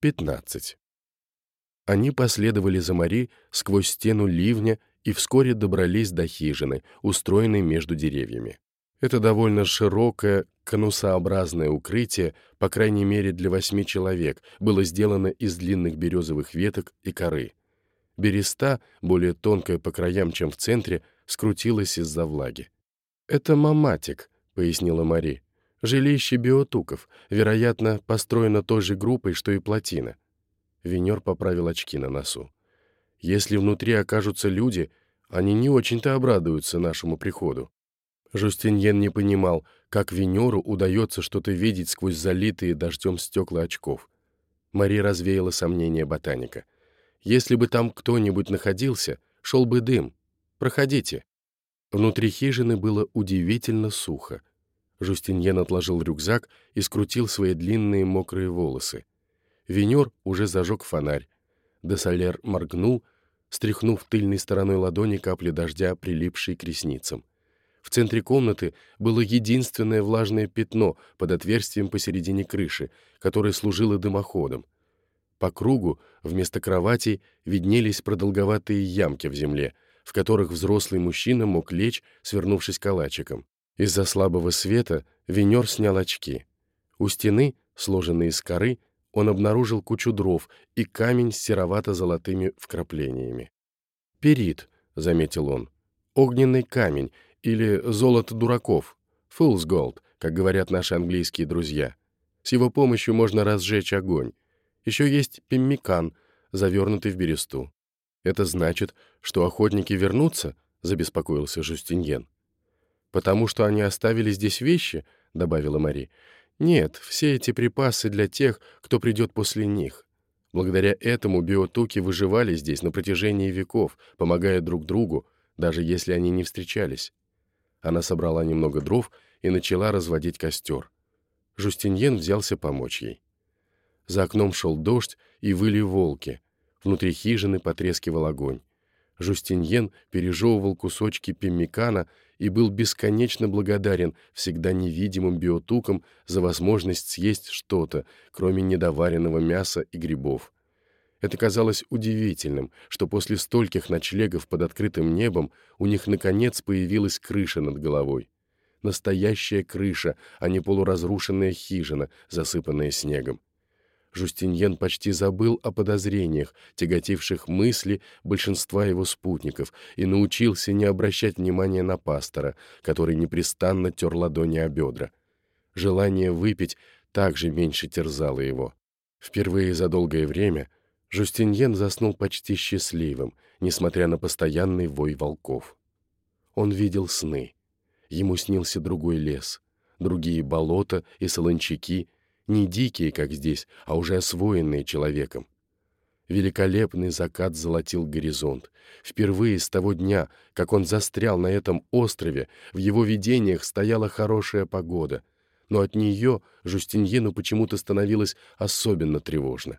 15. Они последовали за Мари сквозь стену ливня и вскоре добрались до хижины, устроенной между деревьями. Это довольно широкое, конусообразное укрытие, по крайней мере для восьми человек, было сделано из длинных березовых веток и коры. Береста, более тонкая по краям, чем в центре, скрутилась из-за влаги. «Это маматик», — пояснила Мари. Жилище биотуков, вероятно, построено той же группой, что и плотина. Венер поправил очки на носу. Если внутри окажутся люди, они не очень-то обрадуются нашему приходу. Жустиньен не понимал, как Венеру удается что-то видеть сквозь залитые дождем стекла очков. Мари развеяла сомнения ботаника. «Если бы там кто-нибудь находился, шел бы дым. Проходите». Внутри хижины было удивительно сухо. Жустиньен отложил рюкзак и скрутил свои длинные мокрые волосы. Венер уже зажег фонарь. Десалер моргнул, стряхнув тыльной стороной ладони капли дождя, прилипшие к ресницам. В центре комнаты было единственное влажное пятно под отверстием посередине крыши, которое служило дымоходом. По кругу вместо кроватей виднелись продолговатые ямки в земле, в которых взрослый мужчина мог лечь, свернувшись калачиком. Из-за слабого света Венер снял очки. У стены, сложенной из коры, он обнаружил кучу дров и камень с серовато-золотыми вкраплениями. «Перит», — заметил он, — «огненный камень или золото дураков, fool's gold, как говорят наши английские друзья. С его помощью можно разжечь огонь. Еще есть пеммикан, завернутый в бересту. Это значит, что охотники вернутся?» — забеспокоился Жустиньен. «Потому что они оставили здесь вещи?» — добавила Мари. «Нет, все эти припасы для тех, кто придет после них. Благодаря этому биотуки выживали здесь на протяжении веков, помогая друг другу, даже если они не встречались». Она собрала немного дров и начала разводить костер. Жустиньен взялся помочь ей. За окном шел дождь и выли волки. Внутри хижины потрескивал огонь. Жустиньен пережевывал кусочки пеммикана и был бесконечно благодарен всегда невидимым биотукам за возможность съесть что-то, кроме недоваренного мяса и грибов. Это казалось удивительным, что после стольких ночлегов под открытым небом у них наконец появилась крыша над головой. Настоящая крыша, а не полуразрушенная хижина, засыпанная снегом. Жустиньен почти забыл о подозрениях, тяготивших мысли большинства его спутников, и научился не обращать внимания на пастора, который непрестанно тер ладони о бедра. Желание выпить также меньше терзало его. Впервые за долгое время Жустиньен заснул почти счастливым, несмотря на постоянный вой волков. Он видел сны. Ему снился другой лес, другие болота и солончаки — не дикие, как здесь, а уже освоенные человеком. Великолепный закат золотил горизонт. Впервые с того дня, как он застрял на этом острове, в его видениях стояла хорошая погода, но от нее Жустиньену почему-то становилось особенно тревожно.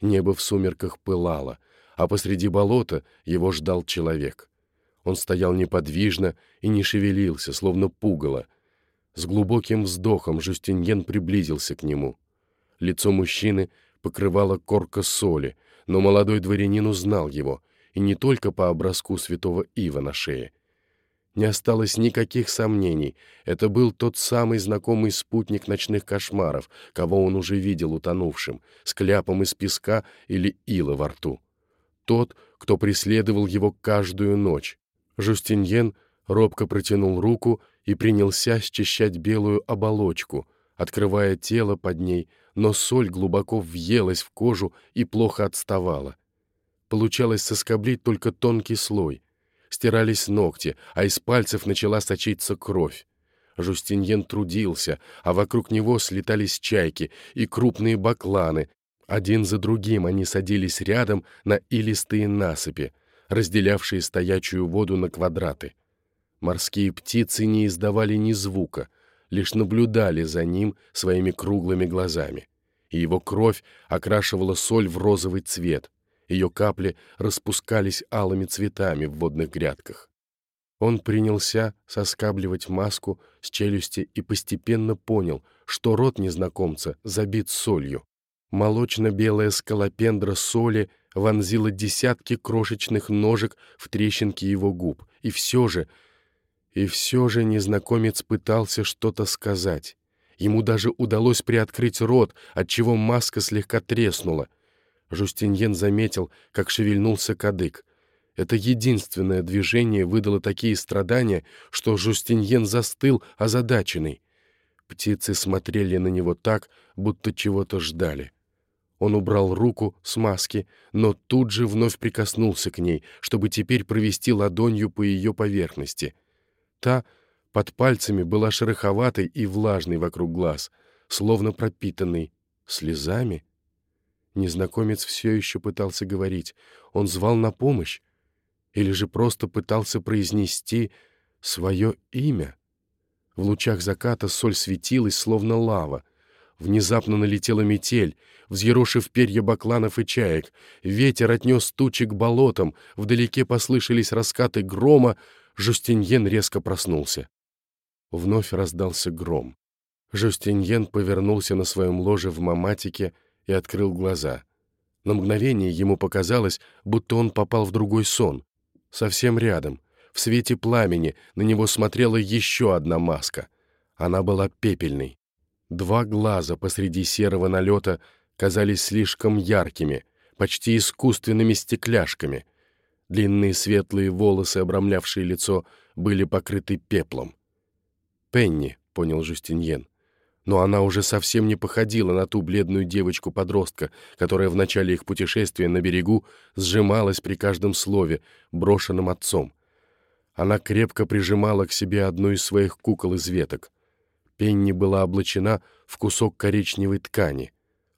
Небо в сумерках пылало, а посреди болота его ждал человек. Он стоял неподвижно и не шевелился, словно пугало — с глубоким вздохом Жустиньен приблизился к нему. Лицо мужчины покрывало корка соли, но молодой дворянин узнал его, и не только по образку святого Ива на шее. Не осталось никаких сомнений, это был тот самый знакомый спутник ночных кошмаров, кого он уже видел утонувшим, с кляпом из песка или ила во рту. Тот, кто преследовал его каждую ночь. Жустиньен робко протянул руку и принялся счищать белую оболочку, открывая тело под ней, но соль глубоко въелась в кожу и плохо отставала. Получалось соскоблить только тонкий слой. Стирались ногти, а из пальцев начала сочиться кровь. Жустиньен трудился, а вокруг него слетались чайки и крупные бакланы. Один за другим они садились рядом на илистые насыпи, разделявшие стоячую воду на квадраты. Морские птицы не издавали ни звука, лишь наблюдали за ним своими круглыми глазами. И его кровь окрашивала соль в розовый цвет. Ее капли распускались алыми цветами в водных грядках. Он принялся соскабливать маску с челюсти и постепенно понял, что рот незнакомца забит солью. Молочно-белая скалопендра соли вонзила десятки крошечных ножек в трещинки его губ. И все же, и все же незнакомец пытался что-то сказать. Ему даже удалось приоткрыть рот, отчего маска слегка треснула. Жустиньен заметил, как шевельнулся кадык. Это единственное движение выдало такие страдания, что Жустиньен застыл озадаченный. Птицы смотрели на него так, будто чего-то ждали. Он убрал руку с маски, но тут же вновь прикоснулся к ней, чтобы теперь провести ладонью по ее поверхности. Та под пальцами была шероховатой и влажной вокруг глаз, словно пропитанной слезами. Незнакомец все еще пытался говорить. Он звал на помощь или же просто пытался произнести свое имя. В лучах заката соль светилась, словно лава. Внезапно налетела метель, взъерошив перья бакланов и чаек. Ветер отнес тучи к болотам, вдалеке послышались раскаты грома, Жустиньен резко проснулся. Вновь раздался гром. Жустиньен повернулся на своем ложе в маматике и открыл глаза. На мгновение ему показалось, будто он попал в другой сон. Совсем рядом, в свете пламени, на него смотрела еще одна маска. Она была пепельной. Два глаза посреди серого налета казались слишком яркими, почти искусственными стекляшками. Длинные светлые волосы, обрамлявшие лицо, были покрыты пеплом. «Пенни», — понял Жустиньен. Но она уже совсем не походила на ту бледную девочку-подростка, которая в начале их путешествия на берегу сжималась при каждом слове, брошенном отцом. Она крепко прижимала к себе одну из своих кукол из веток. Пенни была облачена в кусок коричневой ткани.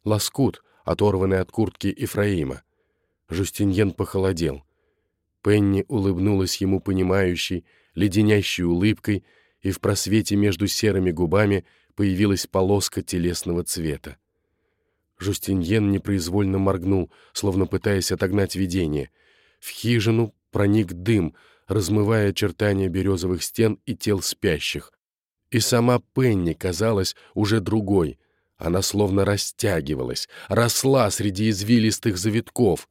Лоскут, оторванный от куртки Ифраима. Жустиньен похолодел. Пенни улыбнулась ему понимающей, леденящей улыбкой, и в просвете между серыми губами — появилась полоска телесного цвета. Жустиньен непроизвольно моргнул, словно пытаясь отогнать видение. В хижину проник дым, размывая очертания березовых стен и тел спящих. И сама Пенни казалась уже другой. Она словно растягивалась, росла среди извилистых завитков.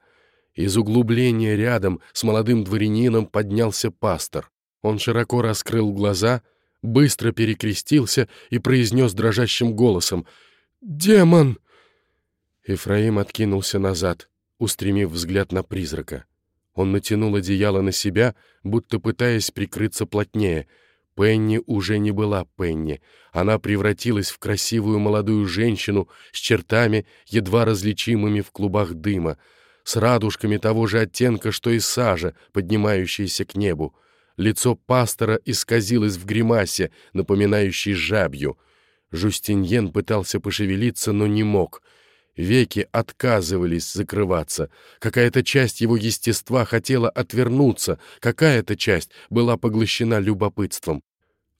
Из углубления рядом с молодым дворянином поднялся пастор. Он широко раскрыл глаза — быстро перекрестился и произнес дрожащим голосом «Демон!». Ефраим откинулся назад, устремив взгляд на призрака. Он натянул одеяло на себя, будто пытаясь прикрыться плотнее. Пенни уже не была Пенни. Она превратилась в красивую молодую женщину с чертами, едва различимыми в клубах дыма, с радужками того же оттенка, что и сажа, поднимающаяся к небу. Лицо пастора исказилось в гримасе, напоминающей жабью. Жустиньен пытался пошевелиться, но не мог. Веки отказывались закрываться. Какая-то часть его естества хотела отвернуться, какая-то часть была поглощена любопытством.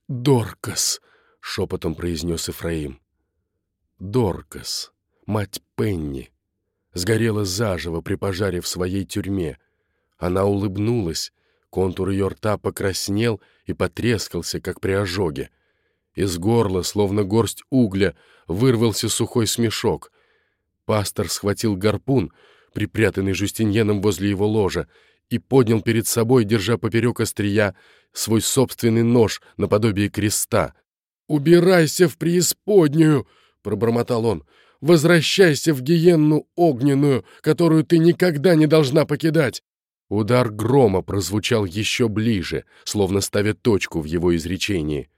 «Доркас!» — шепотом произнес Ифраим. «Доркас, мать Пенни!» Сгорела заживо при пожаре в своей тюрьме. Она улыбнулась, Контур ее рта покраснел и потрескался, как при ожоге. Из горла, словно горсть угля, вырвался сухой смешок. Пастор схватил гарпун, припрятанный Жустиньеном возле его ложа, и поднял перед собой, держа поперек острия, свой собственный нож наподобие креста. «Убирайся в преисподнюю!» — пробормотал он. «Возвращайся в гиенну огненную, которую ты никогда не должна покидать!» Удар грома прозвучал еще ближе, словно ставя точку в его изречении.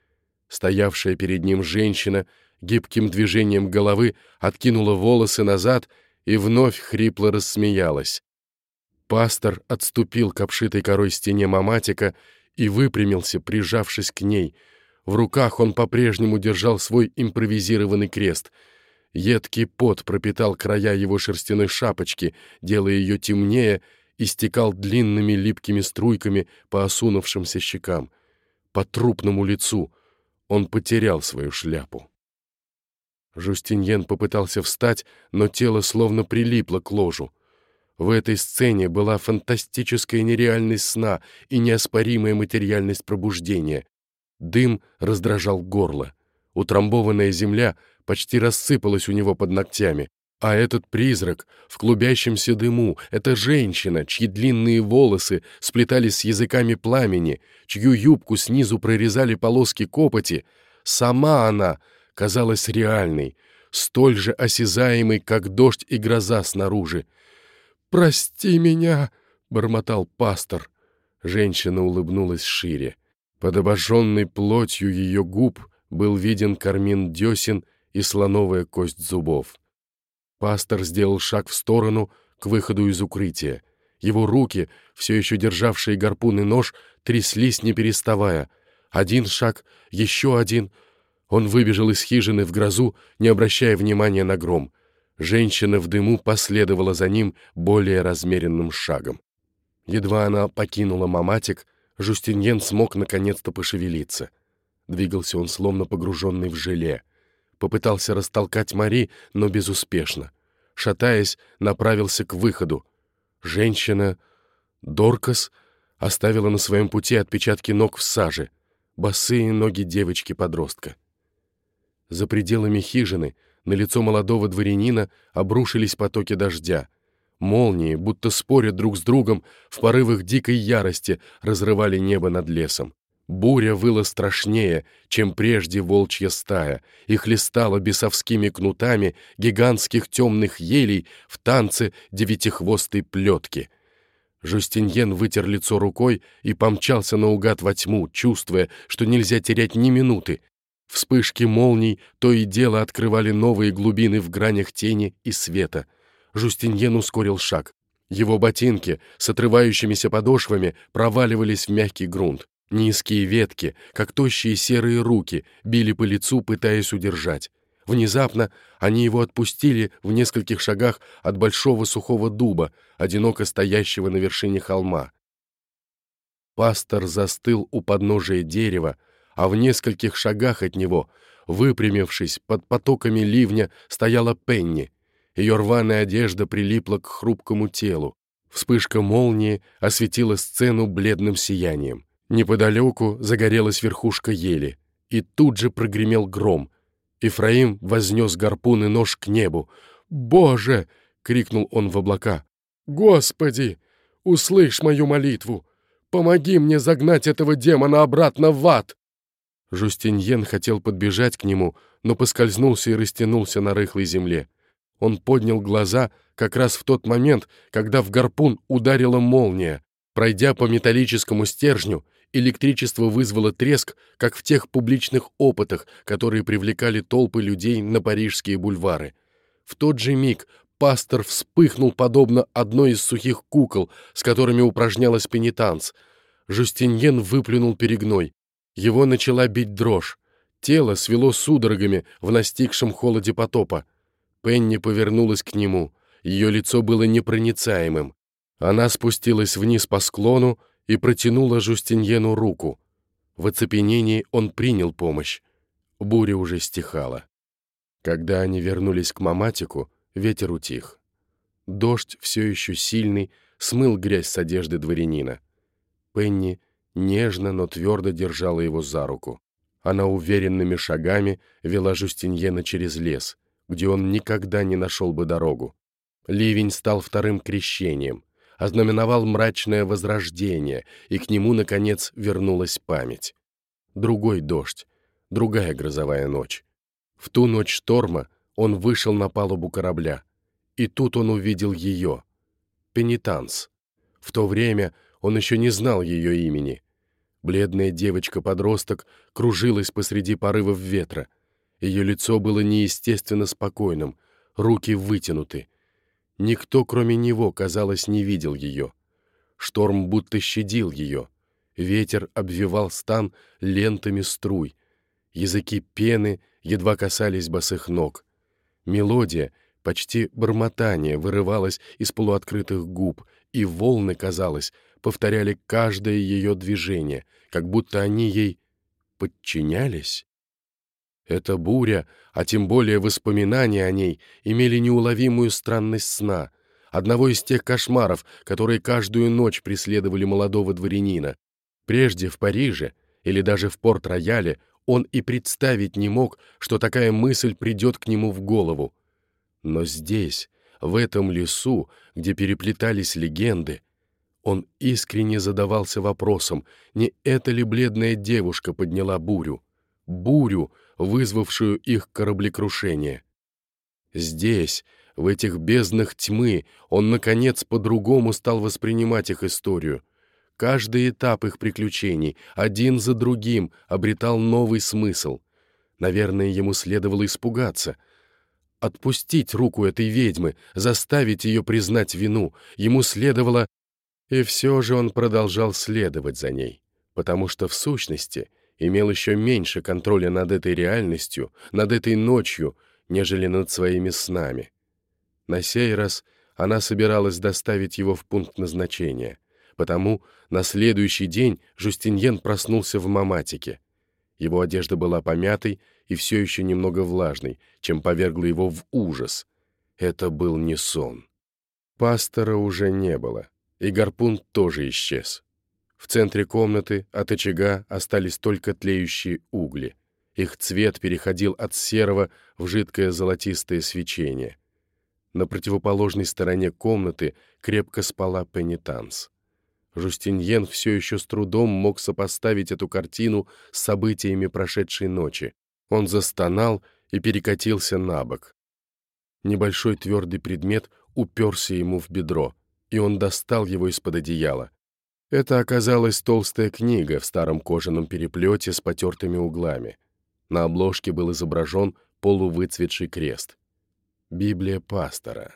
Стоявшая перед ним женщина гибким движением головы откинула волосы назад и вновь хрипло рассмеялась. Пастор отступил к обшитой корой стене маматика и выпрямился, прижавшись к ней. В руках он по-прежнему держал свой импровизированный крест. Едкий пот пропитал края его шерстяной шапочки, делая ее темнее истекал длинными липкими струйками по осунувшимся щекам. По трупному лицу он потерял свою шляпу. Жустиньен попытался встать, но тело словно прилипло к ложу. В этой сцене была фантастическая нереальность сна и неоспоримая материальность пробуждения. Дым раздражал горло. Утрамбованная земля почти рассыпалась у него под ногтями. А этот призрак в клубящемся дыму — это женщина, чьи длинные волосы сплетались с языками пламени, чью юбку снизу прорезали полоски копоти. Сама она казалась реальной, столь же осязаемой, как дождь и гроза снаружи. «Прости меня!» — бормотал пастор. Женщина улыбнулась шире. Под обожженной плотью ее губ был виден кармин десен и слоновая кость зубов. Пастор сделал шаг в сторону, к выходу из укрытия. Его руки, все еще державшие гарпун и нож, тряслись, не переставая. Один шаг, еще один. Он выбежал из хижины в грозу, не обращая внимания на гром. Женщина в дыму последовала за ним более размеренным шагом. Едва она покинула маматик, Жустиньен смог наконец-то пошевелиться. Двигался он словно погруженный в желе. Попытался растолкать Мари, но безуспешно. Шатаясь, направился к выходу. Женщина, Доркас, оставила на своем пути отпечатки ног в саже, босые ноги девочки-подростка. За пределами хижины на лицо молодого дворянина обрушились потоки дождя. Молнии, будто споря друг с другом, в порывах дикой ярости разрывали небо над лесом. Буря выла страшнее, чем прежде волчья стая, и хлестала бесовскими кнутами гигантских темных елей в танце девятихвостой плетки. Жустиньен вытер лицо рукой и помчался наугад во тьму, чувствуя, что нельзя терять ни минуты. Вспышки молний то и дело открывали новые глубины в гранях тени и света. Жустиньен ускорил шаг. Его ботинки с отрывающимися подошвами проваливались в мягкий грунт. Низкие ветки, как тощие серые руки, били по лицу, пытаясь удержать. Внезапно они его отпустили в нескольких шагах от большого сухого дуба, одиноко стоящего на вершине холма. Пастор застыл у подножия дерева, а в нескольких шагах от него, выпрямившись под потоками ливня, стояла Пенни. Ее рваная одежда прилипла к хрупкому телу. Вспышка молнии осветила сцену бледным сиянием. Неподалеку загорелась верхушка ели, и тут же прогремел гром. Ифраим вознес гарпун и нож к небу. «Боже!» — крикнул он в облака. «Господи! Услышь мою молитву! Помоги мне загнать этого демона обратно в ад!» Жустиньен хотел подбежать к нему, но поскользнулся и растянулся на рыхлой земле. Он поднял глаза как раз в тот момент, когда в гарпун ударила молния. Пройдя по металлическому стержню, электричество вызвало треск, как в тех публичных опытах, которые привлекали толпы людей на парижские бульвары. В тот же миг пастор вспыхнул подобно одной из сухих кукол, с которыми упражнялась пенитанс. Жустиньен выплюнул перегной. Его начала бить дрожь. Тело свело судорогами в настигшем холоде потопа. Пенни повернулась к нему. Ее лицо было непроницаемым. Она спустилась вниз по склону, и протянула Жустиньену руку. В оцепенении он принял помощь. Буря уже стихала. Когда они вернулись к маматику, ветер утих. Дождь, все еще сильный, смыл грязь с одежды дворянина. Пенни нежно, но твердо держала его за руку. Она уверенными шагами вела Жустиньена через лес, где он никогда не нашел бы дорогу. Ливень стал вторым крещением — ознаменовал мрачное возрождение, и к нему, наконец, вернулась память. Другой дождь, другая грозовая ночь. В ту ночь шторма он вышел на палубу корабля, и тут он увидел ее, Пенитанс. В то время он еще не знал ее имени. Бледная девочка-подросток кружилась посреди порывов ветра. Ее лицо было неестественно спокойным, руки вытянуты, Никто, кроме него, казалось, не видел ее. Шторм будто щадил ее. Ветер обвивал стан лентами струй. Языки пены едва касались босых ног. Мелодия, почти бормотание, вырывалась из полуоткрытых губ, и волны, казалось, повторяли каждое ее движение, как будто они ей подчинялись. Эта буря, а тем более воспоминания о ней, имели неуловимую странность сна, одного из тех кошмаров, которые каждую ночь преследовали молодого дворянина. Прежде в Париже или даже в Порт-Рояле он и представить не мог, что такая мысль придет к нему в голову. Но здесь, в этом лесу, где переплетались легенды, он искренне задавался вопросом, не эта ли бледная девушка подняла бурю, бурю, вызвавшую их кораблекрушение. Здесь, в этих безднах тьмы, он, наконец, по-другому стал воспринимать их историю. Каждый этап их приключений, один за другим, обретал новый смысл. Наверное, ему следовало испугаться — отпустить руку этой ведьмы, заставить ее признать вину. Ему следовало... И все же он продолжал следовать за ней, потому что в сущности имел еще меньше контроля над этой реальностью, над этой ночью, нежели над своими снами. На сей раз она собиралась доставить его в пункт назначения, потому на следующий день Жустиньен проснулся в маматике. Его одежда была помятой и все еще немного влажной, чем повергло его в ужас. Это был не сон. Пастора уже не было, и гарпун тоже исчез. В центре комнаты от очага остались только тлеющие угли. Их цвет переходил от серого в жидкое золотистое свечение. На противоположной стороне комнаты крепко спала Пенитанс. Жустиньен все еще с трудом мог сопоставить эту картину с событиями прошедшей ночи. Он застонал и перекатился на бок. Небольшой твердый предмет уперся ему в бедро, и он достал его из-под одеяла. Это оказалась толстая книга в старом кожаном переплете с потертыми углами. На обложке был изображен полувыцветший крест. Библия пастора.